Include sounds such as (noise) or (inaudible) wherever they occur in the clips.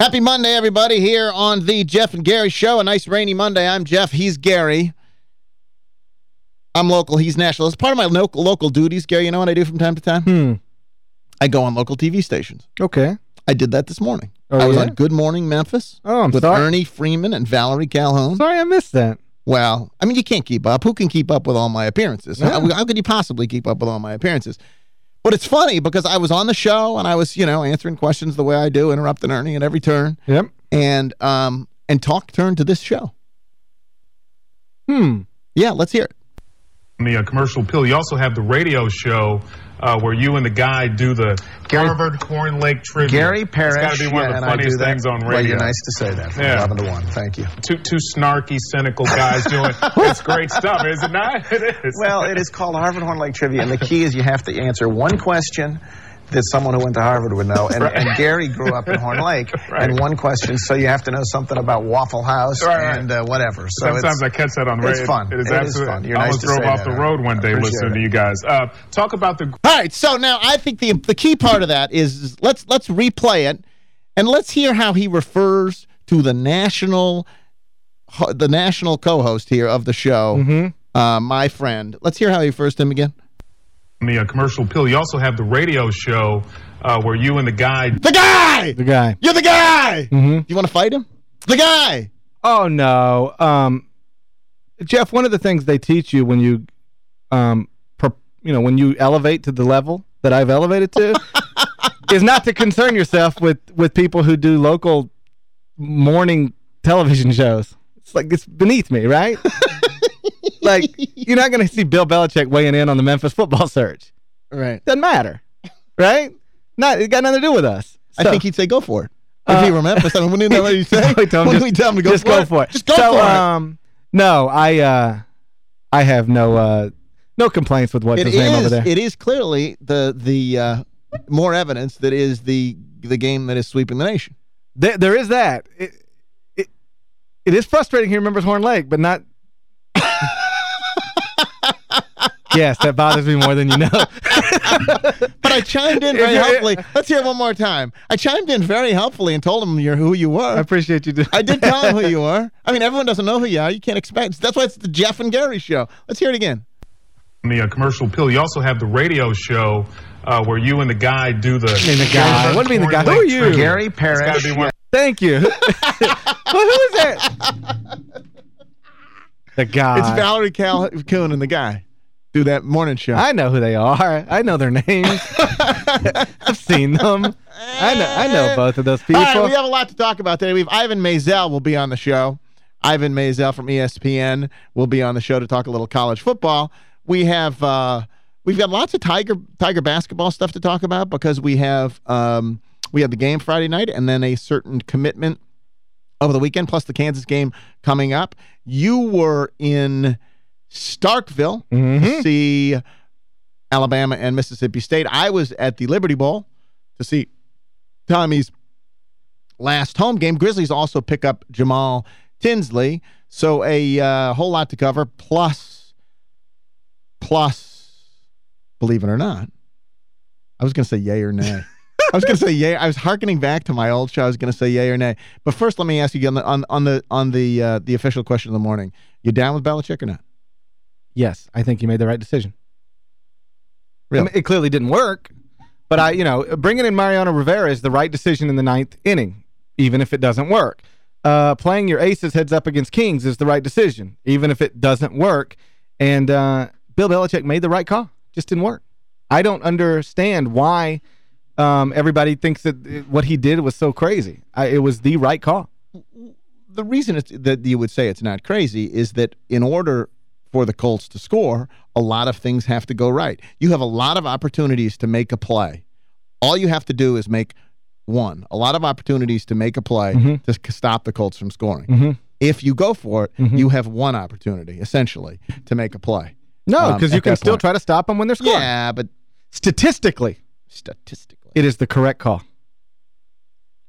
Happy Monday, everybody, here on the Geoff and Gary Show. A nice rainy Monday. I'm Geoff. He's Gary. I'm local. He's national. It's part of my local, local duties, Gary. You know what I do from time to time? Hmm. I go on local TV stations. Okay. I did that this morning. Oh, I was yeah? on Good Morning Memphis Oh, I'm with sorry. Ernie Freeman and Valerie Calhoun. Sorry I missed that. Well, I mean, you can't keep up. Who can keep up with all my appearances? Yeah. How, how could you possibly keep up with all my appearances? But it's funny because I was on the show and I was, you know, answering questions the way I do, interrupting Ernie at every turn. Yep. And um and talk turned to this show. Hmm. Yeah, let's hear it. the uh, commercial pill. You also have the radio show uh, where you and the guy do the Gary- Harvard Horn Lake trivia. Gary Parrish. It's got to be one yeah, of the funniest things on Well, radio. you're nice to say that Yeah. 11 to 1. Thank you. Two, two snarky, cynical guys doing (laughs) it's great stuff, is it not? (laughs) It is. Well, it is called Harvard Horn Lake Trivia, and the key is you have to answer one question that someone who went to Harvard would know. And, (laughs) and Gary grew up in Horn (laughs) Lake, Right. and one question, so you have to know something about Waffle House Right, right. and uh, whatever. So Sometimes it's, I catch that on the radio. it's fun. It is It is absolutely. fun. You're I nice almost to drove say off that. the road one day appreciate listening to you guys. Uh, talk about the All right, so now I think the the key part of that is, is let's let's replay it and let's hear how he refers to the national the national co-host here of the show, Mm-hmm. uh, my friend. Let's hear how he refers to him again. The uh, commercial pill. You also have the radio show uh, where you and the guy The guy! The guy. You're the guy! Mm-hmm. You want to fight him? The guy! Oh, no. Um, Geoff, one of the things they teach you when you, um, you know, when you elevate to the level that I've elevated to (laughs) is not to concern yourself with, with people who do local morning television shows. It's like, it's beneath me, right? (laughs) like, you're not going to see Bill Belichick weighing in on the Memphis football search. Right. Doesn't matter, right? Not, it got nothing to do with us. I think he'd say go for it. If Uh, he were Memphis, I mean, wouldn't know what he'd (laughs) say? We tell him just- we tell him to go just for go it? for it. Just go so, for it. um, no, I uh, I have no uh, no complaints with what's It his name over there. It is clearly the the uh, more evidence that is the the game that is sweeping the nation. there, there is that. It, it it is frustrating he remembers Horn Lake, but not. Yes, that bothers me more than you know. (laughs) But I chimed in very helpfully. Let's hear it one more time. I chimed in very helpfully and told him you're who you were. I appreciate you. doing I did tell him who you are. I mean, everyone doesn't know who you are. You can't expect. That's why it's the Geoff and Gary show. Let's hear it again. the uh, commercial pill. You also have the radio show uh, where you and the guy do the. I mean, the guy. What do you mean the guy? Who are you? Gary It's Parrish. to be one. Thank you. (laughs) well, who is that? (laughs) The guy. It's Valerie Calhoun and the guy do that morning show. I know who they are. I know their names. (laughs) I've seen them. I know I know both of those people. Right, we have a lot to talk about today. We have Ivan Maisel will be on the show. Ivan Maisel from ESPN will be on the show to talk a little college football. We have uh, we've got lots of Tiger Tiger basketball stuff to talk about because we have um, we have the game Friday night and then a certain commitment over the weekend plus the Kansas game coming up. You were in Starkville to see Alabama and Mississippi State. I was at the Liberty Bowl to see Tommy's last home game. Grizzlies also pick up Jamal Tinsley. So a uh, whole lot to cover. Plus, plus, believe it or not, I was going to say yay or nay. I was going to say yay. I was hearkening back to my old show. I was going to say yay or nay. But first, let me ask you again on, on the on the uh, the official question of the morning. You down with Belichick or not? Yes, I think you made the right decision. I mean, it clearly didn't work, but I, you know, bringing in Mariano Rivera is the right decision in the ninth inning, even if it doesn't work. Uh, playing your aces heads up against kings is the right decision, even if it doesn't work. And uh, Bill Belichick made the right call. Just didn't work. I don't understand why um, everybody thinks that it- what he did was so crazy. I, it was the right call. the reason it's, that you would say it's not crazy is that in order for the Colts to score, a lot of things have to go right. You have a lot of opportunities to make a play. All you have to do is make one. A lot of opportunities to make a play Mhm. to stop the Colts from scoring. Mhm. If you go for it, Mhm. you have one opportunity, essentially, to make a play. No, Um, because at you can still point. try to stop them when they're scoring. Yeah, but Statistically, statistically. it is the correct call.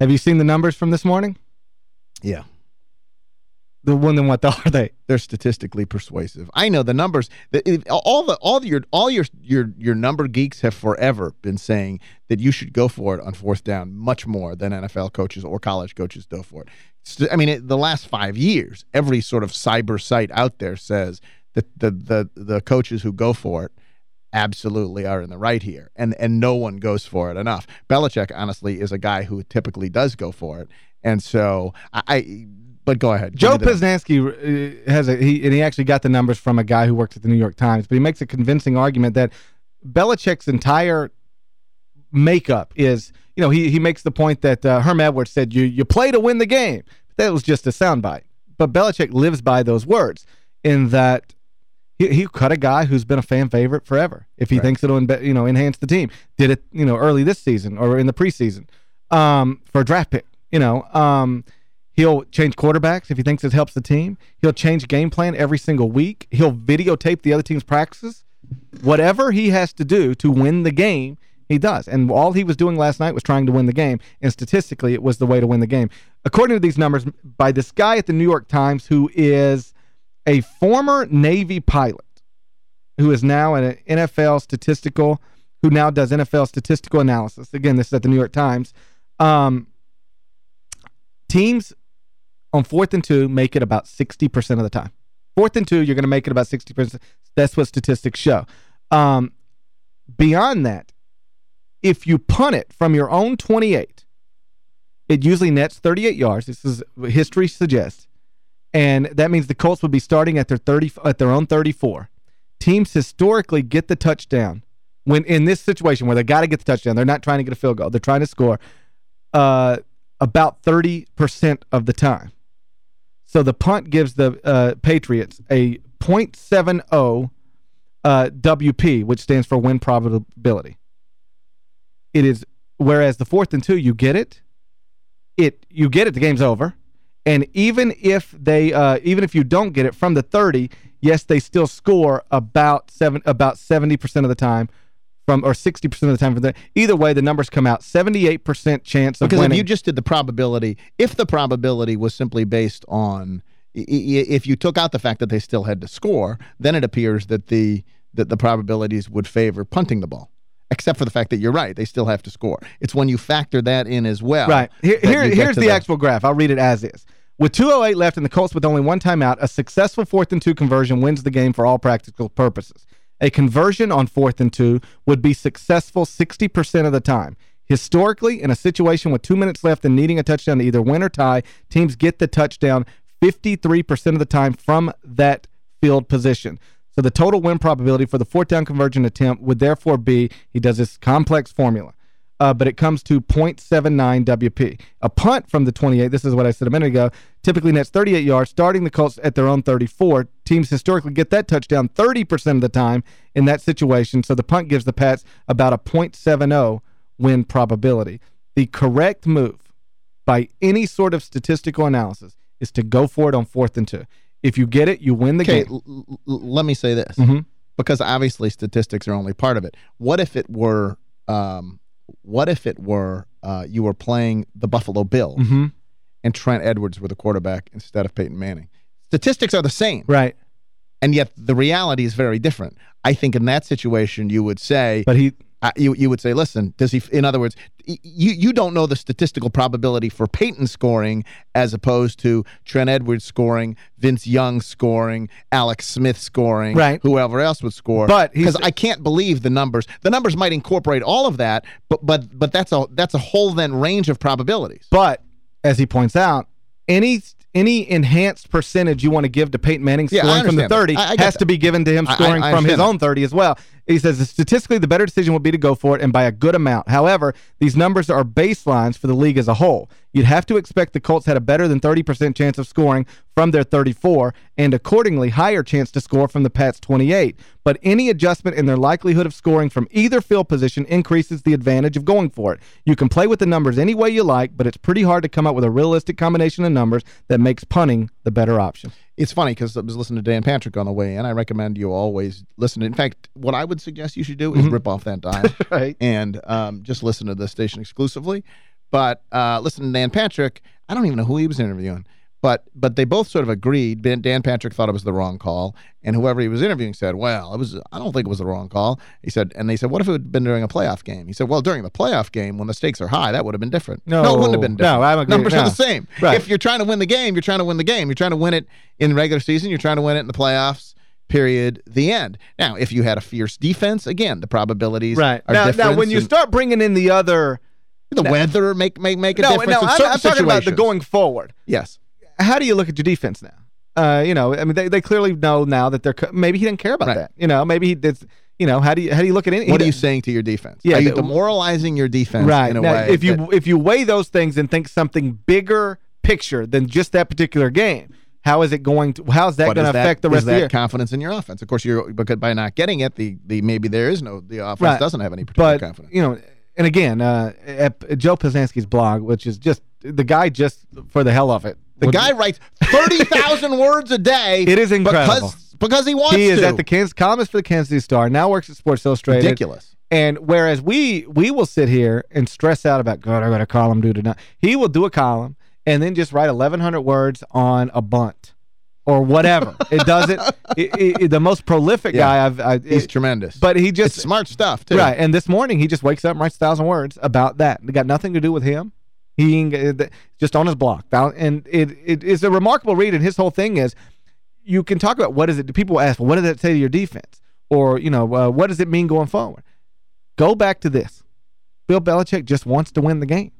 Have you seen the numbers from this morning? yeah. The one then what are they? They're statistically persuasive. I know the numbers. The, all the all your all your your your number geeks have forever been saying that you should go for it on fourth down much more than NFL coaches or college coaches go for it. I mean, it, the last five years, every sort of cyber site out there says that the the the coaches who go for it absolutely are in the right here, and and no one goes for it enough. Belichick, honestly, is a guy who typically does go for it, and so I, I but go ahead. Joe Posnanski uh, has a he and he actually got the numbers from a guy who works at the New York Times, but he makes a convincing argument that Belichick's entire makeup is, you know, he he makes the point that uh, Herm Edwards said you you play to win the game. That was just a soundbite. But Belichick lives by those words in that he, he cut a guy who's been a fan favorite forever if he right. thinks it'll you know enhance the team. Did it, you know, early this season or in the preseason um, for a draft pick, you know. Um, He'll change quarterbacks if he thinks it helps the team. He'll change game plan every single week. He'll videotape the other team's practices. Whatever he has to do to win the game, he does. And all he was doing last night was trying to win the game. And statistically, it was the way to win the game. According to these numbers, by this guy at the New York Times who is a former Navy pilot who is now an NFL statistical, who now does NFL statistical analysis. Again, this is at the New York Times. Um, teams on fourth and two, make it about 60% of the time. Fourth and two, you're going to make it about 60%. That's what statistics show. Um, beyond that, if you punt it from your own 28, it usually nets 38 yards. This is history suggests. And that means the Colts would be starting at their 30 at their own 34. Teams historically get the touchdown when in this situation where they got to get the touchdown. They're not trying to get a field goal. They're trying to score uh, about 30% of the time. So the punt gives the uh, Patriots a .70 uh, WP, which stands for win probability. It is whereas the fourth and two, you get it. It you get it, the game's over. And even if they uh, even if you don't get it from the 30, yes, they still score about seven about 70% of the time from or 60% of the time from the either way the numbers come out. 78% chance of because winning. if you just did the probability if the probability was simply based on if you took out the fact that they still had to score then it appears that the that the probabilities would favor punting the ball except for the fact that you're right they still have to score. It's when you factor that in as well right. Here, here here's the, the actual graph. I'll read it as is. With 208 left and the Colts with only one timeout a successful fourth and two conversion wins the game for all practical purposes a conversion on fourth and two would be successful 60% of the time. Historically, in a situation with two minutes left and needing a touchdown to either win or tie, teams get the touchdown 53% of the time from that field position. So the total win probability for the fourth down conversion attempt would therefore be, he does this complex formula, uh, but it comes to 0.79 WP. A punt from the 28, this is what I said a minute ago, typically nets 38 yards, starting the Colts at their own 34. Teams historically get that touchdown 30% of the time in that situation, so the punt gives the Pats about a .70 win probability. The correct move by any sort of statistical analysis is to go for it on fourth and two. If you get it, you win the okay, game. let me say this, mm -hmm. because obviously statistics are only part of it. What if it were um, what if it were uh, you were playing the Buffalo Bills mm -hmm. and Trent Edwards were the quarterback instead of Peyton Manning? Statistics are the same. Right. And yet the reality is very different. I think in that situation you would say But he uh, you you would say, listen, does he? In other words, you you don't know the statistical probability for Peyton scoring as opposed to Trent Edwards scoring, Vince Young scoring, Alex Smith scoring, right. whoever else would score. But because I can't believe the numbers. The numbers might incorporate all of that, but but but that's a that's a whole then range of probabilities. But as he points out, any any enhanced percentage you want to give to Peyton Manning scoring yeah, from the 30 I, I has to be given to him scoring I, from his that. own 30 as well. He says statistically the better decision would be to go for it and by a good amount. However, these numbers are baselines for the league as a whole. You'd have to expect the Colts had a better than 30% chance of scoring from their 34 and accordingly higher chance to score from the Pats 28. But any adjustment in their likelihood of scoring from either field position increases the advantage of going for it. You can play with the numbers any way you like, but it's pretty hard to come up with a realistic combination of numbers that makes punting the better option. It's funny because I was listening to Dan Patrick on the way in. I recommend you always listen. In fact, what I would suggest you should do is mm -hmm. rip off that dial (laughs) right. and um, just listen to the station exclusively. But uh, listen to Dan Patrick. I don't even know who he was interviewing. But but they both sort of agreed. Dan Patrick thought it was the wrong call, and whoever he was interviewing said, "Well, it was. I don't think it was the wrong call." He said, and they said, "What if it had been during a playoff game?" He said, "Well, during the playoff game, when the stakes are high, that would have been different." No, no it wouldn't have been different. No, I'm agreeing. Numbers no. are the same. Right. If you're trying to win the game, you're trying to win the game. You're trying to win it in the regular season. You're trying to win it in the playoffs. Period. The end. Now, if you had a fierce defense, again, the probabilities right. are now, different. now, when you start bringing in the other... the weather make make make a no, difference. no, I'm, I'm talking about the going forward. Yes. How do you look at your defense now? Uh, you know, I mean, they, they clearly know now that they're... Maybe he didn't care about Right. that. You know, maybe he did... You know, how do you how do you look at it? What are you saying to your defense? Yeah, are you demoralizing your defense right in a now, way? if you that- if you weigh those things and think something bigger picture than just that particular game how is it going to how's that going to affect the rest of the year confidence in your offense? Of course, you're because by not getting it, the the maybe there is no the offense Right. doesn't have any particular but confidence. you know and again uh at, Joe Posnanski's blog which is just the guy just for the hell of it The would- guy writes 30,000 (laughs) words a day. It is incredible. Because, because he wants to. he is to. at the Kansas columnist for the Kansas City Star now works at Sports Illustrated Ridiculous. And whereas we we will sit here and stress out about, God, I got a column due tonight. He will do a column and then just write 1,100 words on a bunt or whatever. (laughs) it doesn't, it, it, the most prolific Yeah. guy I've, I, He's it- tremendous. but he just, it's smart stuff, too. right. And this morning he just wakes up and writes a thousand words about that. It got nothing to do with him. He uh, just on his block. And it it is a remarkable read. And his whole thing is, you can talk about what is it. People ask, well, what does that say to your defense? Or, you know, uh, what does it mean going forward? Go back to this. Bill Belichick just wants to win the game.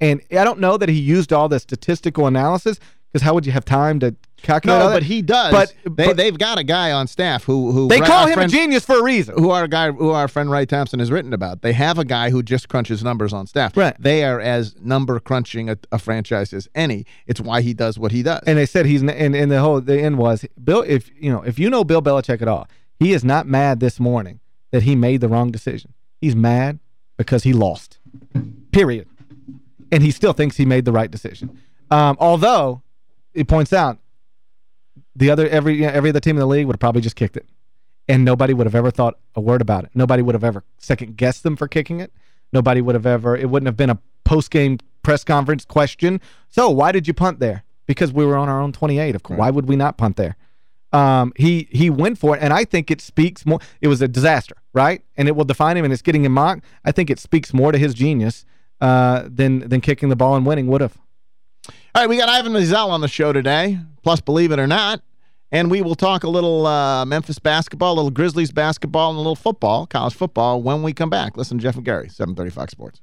And I don't know that he used all the statistical analysis because how would you have time to calculate No, but he does. But- they, but- they've got a guy on staff who... who They call him friend- a genius for a reason. who our guy who our friend Ray Thompson has written about. They have a guy who just crunches numbers on staff. Right. They are as number crunching a, a franchise as any. It's why he does what he does. And they said he's and, and the whole the end was Bill if you know if you know Bill Belichick at all, he is not mad this morning that he made the wrong decision. He's mad because he lost. Period. And he still thinks he made the right decision. Um, although he points out the other every you know, every other team in the league would have probably just kicked it. And nobody would have ever thought a word about it. Nobody would have ever second guessed them for kicking it. Nobody would have ever it wouldn't have been a post-game press conference question. So, why did you punt there? Because we were on our own 28, of course. Why would we not punt there? Um, he he went for it, and I think it speaks more. It was a disaster, right? And it will define him, and it's getting him mocked. I think it speaks more to his genius uh, than than kicking the ball and winning would have. All right, we got Ivan Maisel on the show today, plus Believe It or Not. And we will talk a little uh, Memphis basketball, a little Grizzlies basketball, and a little football, college football, when we come back. Listen to Geoff and Gary, 730 Fox Sports.